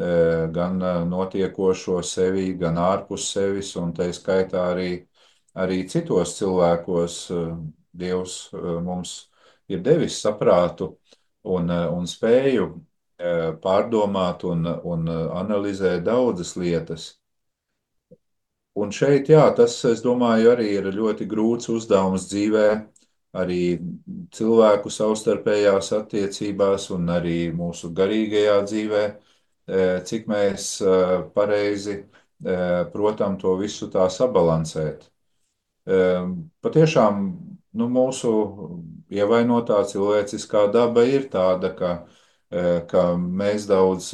gan notiekošo sevi, gan ārpus sevis, un tā skaitā arī, arī citos cilvēkos Dievs mums ir devis saprātu un, un spēju pārdomāt un, un analizēt daudzas lietas. Un šeit, jā, tas, es domāju, arī ir ļoti grūts uzdevums dzīvē, arī cilvēku savstarpējās attiecībās un arī mūsu garīgajā dzīvē, cik mēs pareizi, protam, to visu tā sabalansēt. Patiešām, nu, mūsu ievainotā cilvēciskā daba ir tāda, ka, ka mēs daudz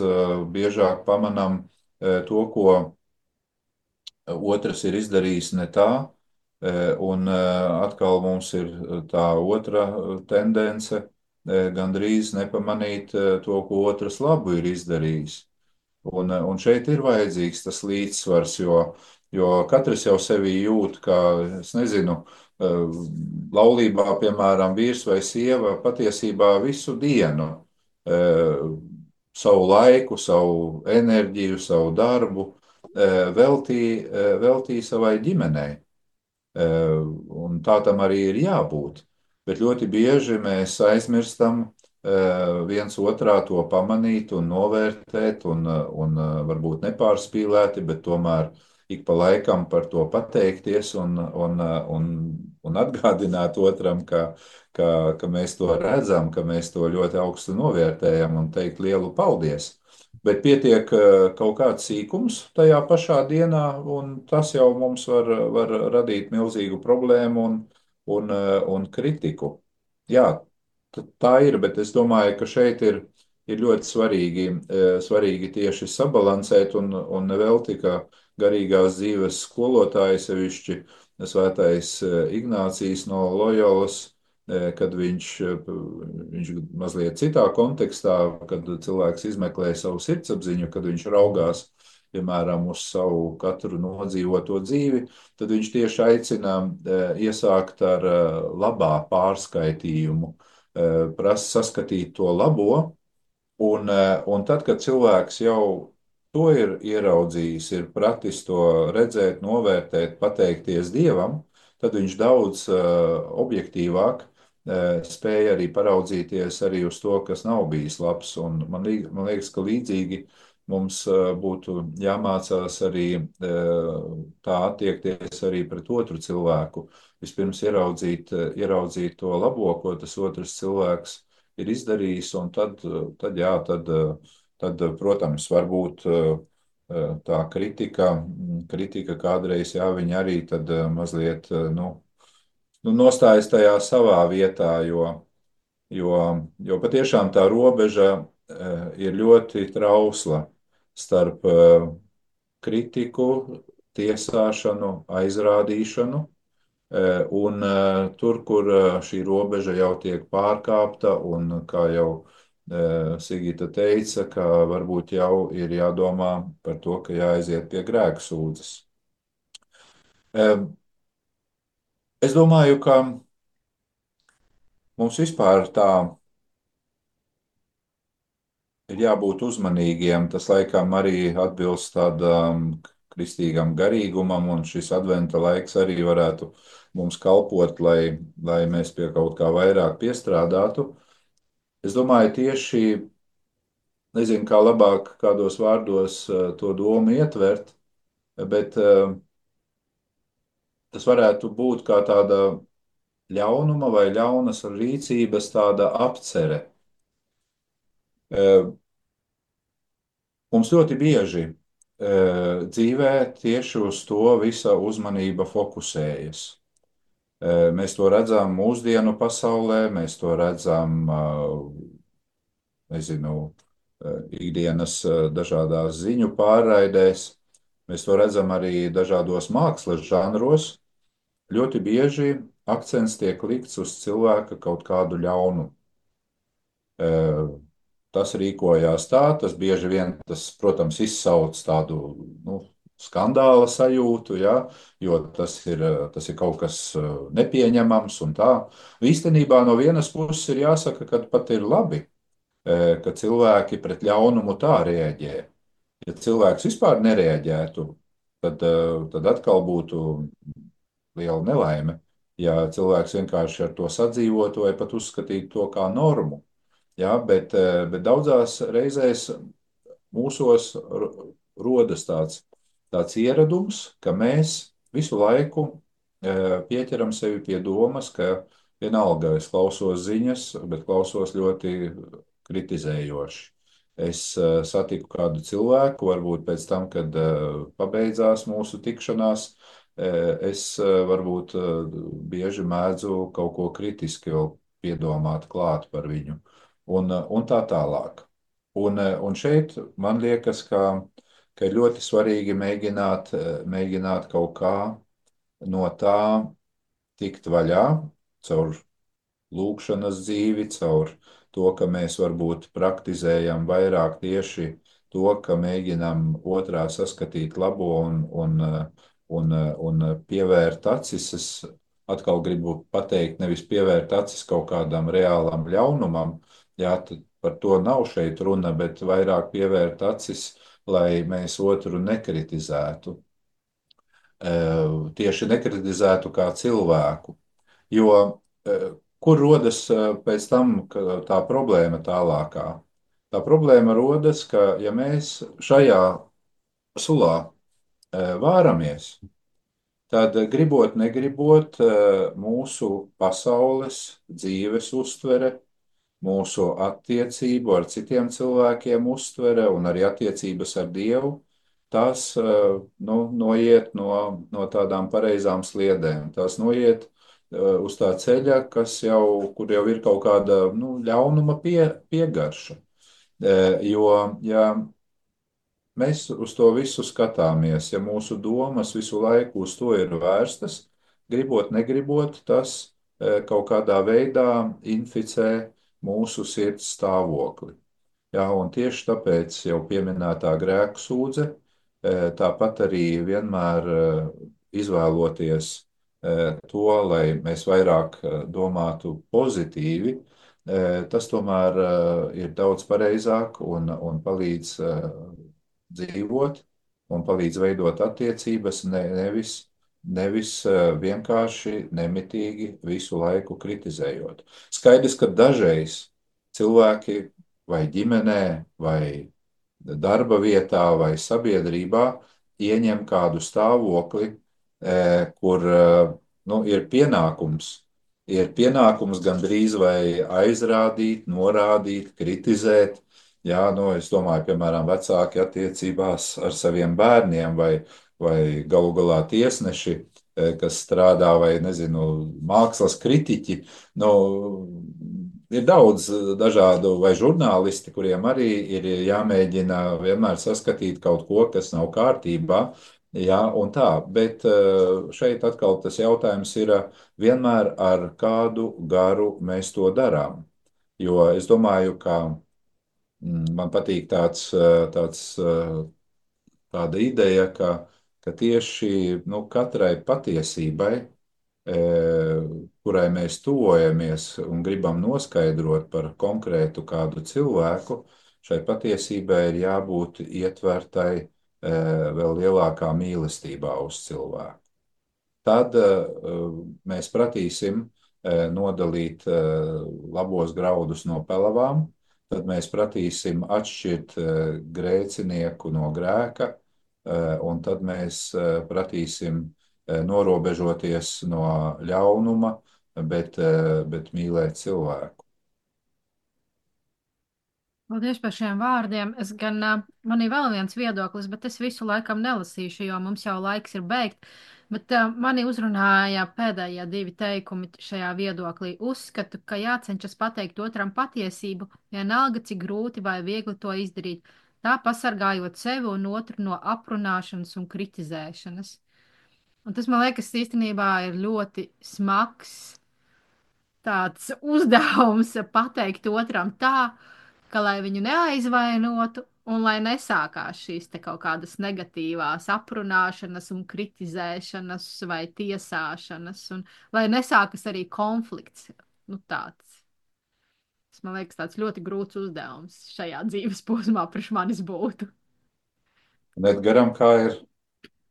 biežāk pamanām to, ko otrs ir izdarījis ne tā, un atkal mums ir tā otra tendence gandrīz nepamanīt to, ko otrs labu ir izdarījis. Un, un šeit ir vajadzīgs tas līdzsvars, jo, jo katrs jau sevi jūt, kā, es nezinu, laulībā, piemēram, vīrs vai sieva patiesībā visu dienu savu laiku, savu enerģiju, savu darbu veltīja veltī savai ģimenei. Un tā tam arī ir jābūt. Bet ļoti bieži mēs aizmirstam viens otrā to pamanīt un novērtēt, un, un varbūt nepārspīlēti, bet tomēr ik pa laikam par to pateikties un, un, un, un atgādināt otram, ka, ka, ka mēs to redzam, ka mēs to ļoti augstu novērtējam un teikt lielu paldies. Bet pietiek kaut kāds sīkums tajā pašā dienā, un tas jau mums var, var radīt milzīgu problēmu un, un, un kritiku. Jā, tā ir, bet es domāju, ka šeit ir, ir ļoti svarīgi, svarīgi tieši sabalansēt un, un nevelti, ka garīgās dzīves skolotāji, sevišķi svētais Ignācijas no Loyolas, kad viņš, viņš mazliet citā kontekstā, kad cilvēks izmeklē savu sirdsapziņu, kad viņš raugās, piemēram, uz savu katru nodzīvoto dzīvi, tad viņš tieši aicina iesākt ar labā pārskaitījumu, prasa saskatīt to labo, un, un tad, kad cilvēks jau to ir ieraudzījis, ir pratis to redzēt, novērtēt, pateikties Dievam, tad viņš daudz objektīvāk spēja arī paraudzīties arī uz to, kas nav bijis labs. Un man, man liekas, ka līdzīgi mums būtu jāmācās arī tā attiekties arī pret otru cilvēku. Vispirms ieraudzīt, ieraudzīt to labo, ko tas otrs cilvēks ir izdarījis, un tad, tad jā, tad, tad, protams, varbūt tā kritika, kritika kādreiz, jā, viņa arī tad mazliet, nu, nu, nostājas tajā savā vietā, jo, jo, jo patiešām tā robeža ir ļoti trausla starp eh, kritiku, tiesāšanu, aizrādīšanu. eh, Un eh, tur, kur eh, šī robeža jau tiek pārkāpta, un kā jau eh, Sigita teica, ka varbūt jau ir jādomā par to, ka jāaiziet pie grēka sūdzes. Es domāju, ka mums vispār tā ir jābūt uzmanīgiem. Tas laikam arī atbilst tādam kristīgam garīgumam, un šis adventa laiks arī varētu mums kalpot, lai, lai mēs pie kaut kā vairāk piestrādātu. Es domāju, tieši nezinu, kā labāk kādos vārdos eh, to domu ietvert, bet eh, tas varētu būt kā tāda ļaunuma vai ļaunas rīcības tāda apcere. Eh, Mums ļoti bieži dzīvē tieši uz to visa uzmanība fokusējas. Mēs to redzam mūsdienu pasaulē, mēs to redzam, nezinu, ikdienas dažādās ziņu pārraidēs, mēs to redzam arī dažādos mākslas žanros. Ļoti bieži akcents tiek likts uz cilvēka kaut kādu ļaunumu. Tas rīkojās tā, tas bieži vien, tas, protams, izsauc tādu nu, skandāla sajūtu, ja, jo tas ir, tas ir kaut kas eh, nepieņemams un tā. Īstenībā no vienas puses ir jāsaka, ka pat ir labi, eh, ka cilvēki pret ļaunumu tā rēģē. Ja cilvēks vispār nereaģētu, tad, eh, tad atkal būtu liela nelaime. Ja cilvēks vienkārši ar to sadzīvotu vai pat uzskatītu to kā normu. Ja, bet, bet daudzās reizēs mūsos rodas tāds, tāds ieradums, ka mēs visu laiku eh, pieķeram sevi pie domas, ka vienalga es klausos ziņas, bet klausos ļoti kritizējoši. Es eh, satiku kādu cilvēku, varbūt pēc tam, kad eh, pabeidzās mūsu tikšanās, es varbūt bieži mēdzu kaut ko kritiski vēl piedomāt klāt par viņu un, un tā tālāk. Un, un šeit man liekas, ka, ka ir ļoti svarīgi mēģināt, mēģināt kaut kā no tā tikt vaļā caur lūkšanas dzīvi, caur to, ka mēs varbūt praktizējam vairāk tieši to, ka mēģinam otrā saskatīt labo un, un, un, un pievērt acis. Es atkal gribu pateikt, nevis pievērt acis kaut kādam reālam ļaunumam, Jā, par to nav šeit runa, bet vairāk pievērt acis, lai mēs otru nekritizētu. Eh, Tieši nekritizētu kā cilvēku. Jo eh, kur rodas eh, pēc tam tā problēma tālākā? Tā problēma rodas, ka ja mēs šajā sulā vāramies, tad gribot, negribot, mūsu pasaules dzīves uztvere mūsu attiecību ar citiem cilvēkiem uztvere un arī attiecības ar Dievu, tās nu, noiet no, no tādām pareizām sliedēm. Tās noiet uz tā ceļa, kas jau, kur jau ir kaut kāda nu, ļaunuma pie, piegarša. Jo, ja mēs uz to visu skatāmies, ja mūsu domas visu laiku uz to ir vērstas, gribot, negribot, tas kaut kādā veidā inficē mūsu sirds stāvokli. Jā, un tieši tāpēc jau pieminētā grēka sūdze, tāpat arī vienmēr izvēloties to, lai mēs vairāk domātu pozitīvi, tas tomēr ir daudz pareizāk un, un palīdz dzīvot un palīdz veidot attiecības, ne, nevis nevis vienkārši nemitīgi visu laiku kritizējot. Skaidrs, ka dažreiz cilvēki vai ģimenē, vai darba vietā, vai sabiedrībā ieņem kādu stāvokli, kur nu, ir pienākums. Ir pienākums gandrīz vai aizrādīt, norādīt, kritizēt. Jā, nu, es domāju, piemēram, vecāki attiecībās ar saviem bērniem vai, vai galu galā tiesneši, kas strādā, vai nezinu, mākslas kritiķi. Nu, ir daudz dažādu vai žurnālisti, kuriem arī ir jāmēģina vienmēr saskatīt kaut ko, kas nav kārtībā. Jā, un tā, bet eh, šeit atkal tas jautājums ir eh, vienmēr ar kādu garu mēs to darām. Jo es domāju, ka mm, man patīk tāds, tāds, tāda ideja, ka, ka tieši nu, katrai patiesībai kurai mēs tuvojamies un gribam noskaidrot par konkrētu kādu cilvēku, šai patiesībai ir jābūt ietvertai vēl lielākā mīlestībā uz cilvēku. Tad mēs pratīsim nodalīt labos graudus no pelavām, tad mēs pratīsim atšķirt grēcinieku no grēka, un tad mēs pratīsim norobežoties no ļaunuma, bet, bet mīlēt cilvēku. Paldies par šiem vārdiem. Es gan, man ir vēl viens viedoklis, bet es visu laikam nelasīšu, jo mums jau laiks ir beigt. Bet mani uzrunāja pēdējie divi teikumi šajā viedoklī. Uzskatu, ka jācenšas pateikt otram patiesību, vienalga cik grūti vai viegli to izdarīt, tā pasargājot sevi un otru no aprunāšanas un kritizēšanas. Un tas, man liekas, īstenībā ir ļoti smags tāds uzdevums pateikt otram tā, ka lai viņu neaizvainotu un lai nesākās šīs kaut kādas negatīvās aprunāšanas un kritizēšanas vai tiesāšanas, un lai nesākas arī konflikts. Nu, tāds. Tas, man liekas, tāds ļoti grūts uzdevums šajā dzīves posmā priekš manis būtu. Edgaram, kā ir?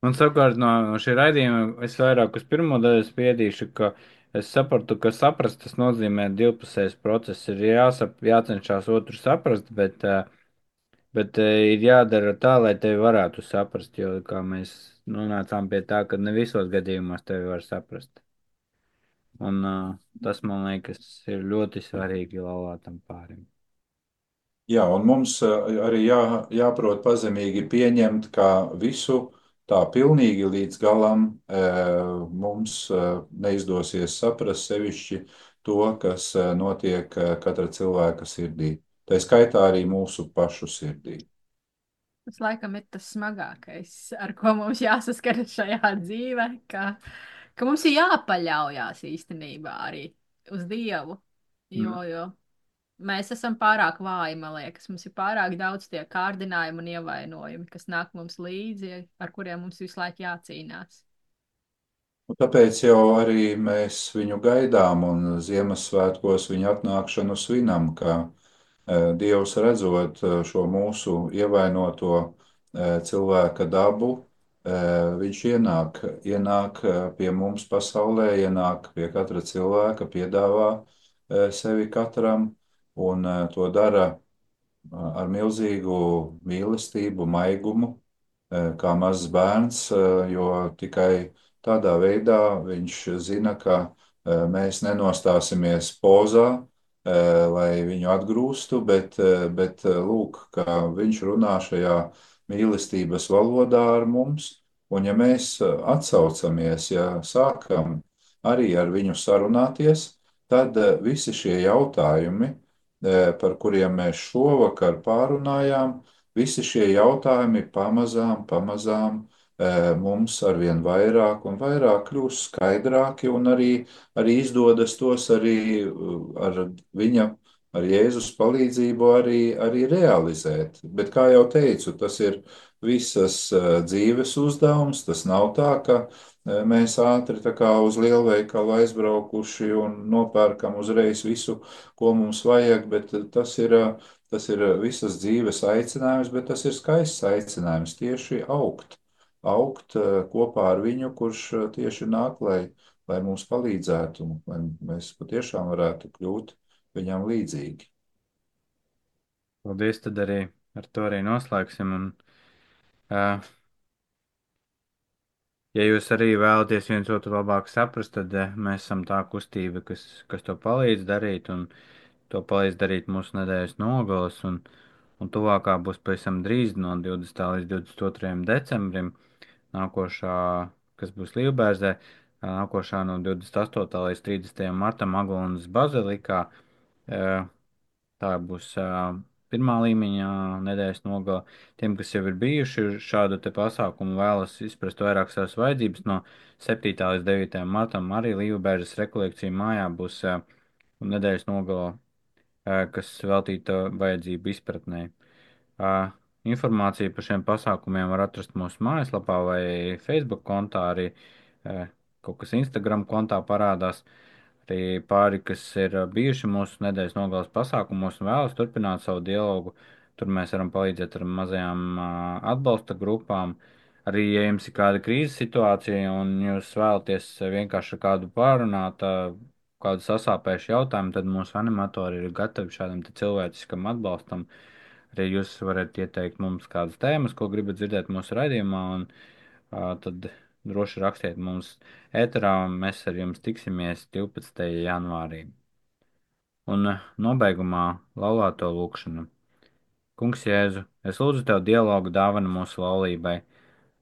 Un savukārt no šī raidījuma es vairāk uz pirmo daļu spiedīšu, ka es sapratu, ka saprast tas nozīmē divpusējs process. Ir jāsap, jācenšas otru saprast, bet, eh, bet eh, ir jādara tā, lai tevi varētu saprast, jo kā mēs nonācām pie tā, ka ne visos gadījumos tevi var saprast. Un uh, tas, man liekas, ir ļoti svarīgi laulātam pārim. Jā, un mums arī jā, jāprot pazemīgi pieņemt, ka visu tā pilnīgi līdz galam mums neizdosies saprast sevišķi to, kas notiek katra cilvēka sirdī. Tā skaitā arī mūsu pašu sirdī. Tas laikam ir tas smagākais, ar ko mums jāsaskaras šajā dzīvē, ka, ka mums ir jāpaļaujas īstenībā arī uz Dievu. Jo, Mm. jo mēs esam pārāk vāji, man liekas, mums ir pārāk daudz tie kārdinājumi un ievainojumi, kas nāk mums līdzi, ar kuriem mums visu laiku jācīnās. Un Tāpēc jau arī mēs viņu gaidām un Ziemassvētkos viņa atnākšanu svinam, ka eh, Dievs redzot eh, šo mūsu ievainoto eh, cilvēka dabu, viņš ienāk, ienāk eh, pie mums pasaulē, ienāk pie katra cilvēka, piedāvā eh, sevi katram un eh, to dara eh, ar milzīgu mīlestību, maigumu, eh, kā mazs bērns, eh, jo tikai tādā veidā viņš zina, ka eh, mēs nenostāsimies pozā, eh, lai viņu atgrūstu, bet, eh, bet eh, lūk, ka viņš runā šajā mīlestības valodā ar mums, un ja mēs eh, atsaucamies, ja sākam arī ar viņu sarunāties, tad eh, visi šie jautājumi, eh, par kuriem mēs šovakar pārunājām, visi šie jautājumi pamazām, pamazām mums arvien vairāk un vairāk kļūst skaidrāki un arī, arī izdodas tos arī ar viņa, ar Jēzus palīdzību arī, arī realizēt. Bet, kā jau teicu, tas ir visas eh, dzīves uzdevums. Tas nav tā, ka eh, mēs ātri uz lielveikalu aizbraukuši un nopērkam uzreiz visu, ko mums vajag, bet tas ir, eh, tas ir visas dzīves aicinājums, bet tas ir skaists aicinājums tieši augt. Augt eh, kopā ar viņu, kurš eh, tieši nāk, lai, lai mums palīdzētu, lai mēs patiešām varētu kļūt viņam līdzīgi. Paldies, tad arī ar to arī noslēgsim. Un, uh, ja jūs arī vēlaties viens otru labāk saprast, tad uh, mēs esam tā kustība, kas, kas to palīdz darīt, un to palīdz darīt mūsu nedēļas nogalas, un, un tuvākā būs pavisam drīz no 20. līdz 22. decembrim, nākošā, kas būs Līvbērzē, nākošā no 28. līdz 30. martam Aglonas bazilikā, Tā būs pirmā līmeņa nedēļas nogala. Tiem, kas jau ir bijuši šādu te pasākumu, vēlas izprast vairāk savas vajadzības, no 7. līdz 9. martam arī Līvubēžas rekolekcija mājā būs nedēļas nogala, kas veltīta vajadzību izpratnē. Uh, informāciju par šiem pasākumiem var atrast mūsu mājaslapā vai Facebook kontā, arī uh, kaut kas Instagram kontā parādās. Arī pāri, kas ir uh, bijuši mūsu nedēļas nogalas pasākumos un vēlas turpināt savu dialogu, tur mēs varam palīdzēt ar mazajām uh, atbalsta grupām. Arī, ja jums ir kāda krīzes situācija un jūs vēlaties vienkārši ar kādu pārunāt, uh, kādu sasāpējušu jautājumu, tad mūsu animatori ir gatavi šādam te cilvēciskam atbalstam. Arī jūs varat ieteikt mums kādas tēmas, ko gribat dzirdēt mūsu raidījumā, un uh, tad droši rakstiet mums ēterā, un mēs ar jums tiksimies 12. janvārī. Un uh, nobeigumā laulāto lūkšanu. Kungs Jēzu, es lūdzu tev dialogu dāvanu mūsu laulībai.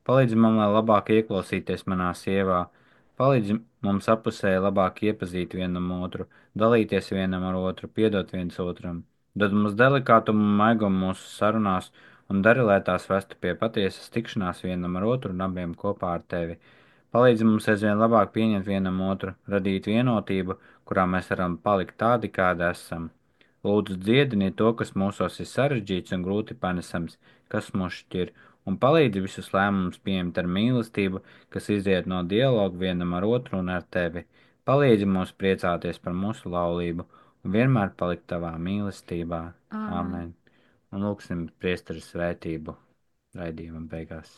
Palīdzi man, lai labāk ieklausīties manā sievā, palīdzi mums apusēji labāk iepazīt vienam otru, dalīties vienam ar otru, piedot viens otram. Dod mums delikātumu un maigumu mūsu sarunās un dari, lai tās vestu pie patiesas tikšanās vienam ar otru un abiem kopā ar tevi. Palīdzi mums aizvien labāk pieņemt vienam otru, radīt vienotību, kurā mēs varam palikt tādi, kādi esam. Lūdzu, dziedini to, kas mūsos ir sarežģīts un grūti panesams, kas mūs šķir, un palīdzi visus lēmumus pieņemt ar mīlestību, kas izriet no dialoga vienam ar otru un ar tevi. Palīdzi mums priecāties par mūsu laulību un vienmēr palikt tavā mīlestībā. Āmen. Amen. Un lūksim priesteru svētību raidījuma beigās.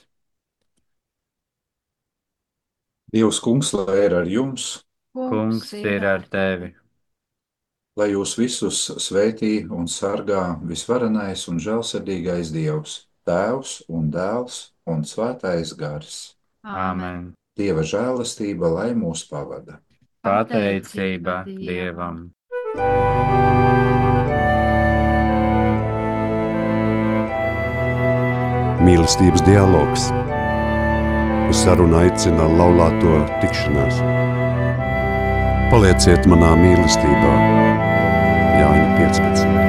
Dievs, kungs, lai ir ar jums, Kungs ir ar tevi. lai jūs visus svētī un sargā visvarenais un žēlsirdīgais Dievs, Tēvs un Dēls un Svētais Gars. Āmen. Dieva žēlastība, lai mūs pavada. Pateicība Dievam. Mīlestības dialogs. Uz sarunu aicina laulāto tikšanās. Palieciet manā mīlestībā, Jāņa 15.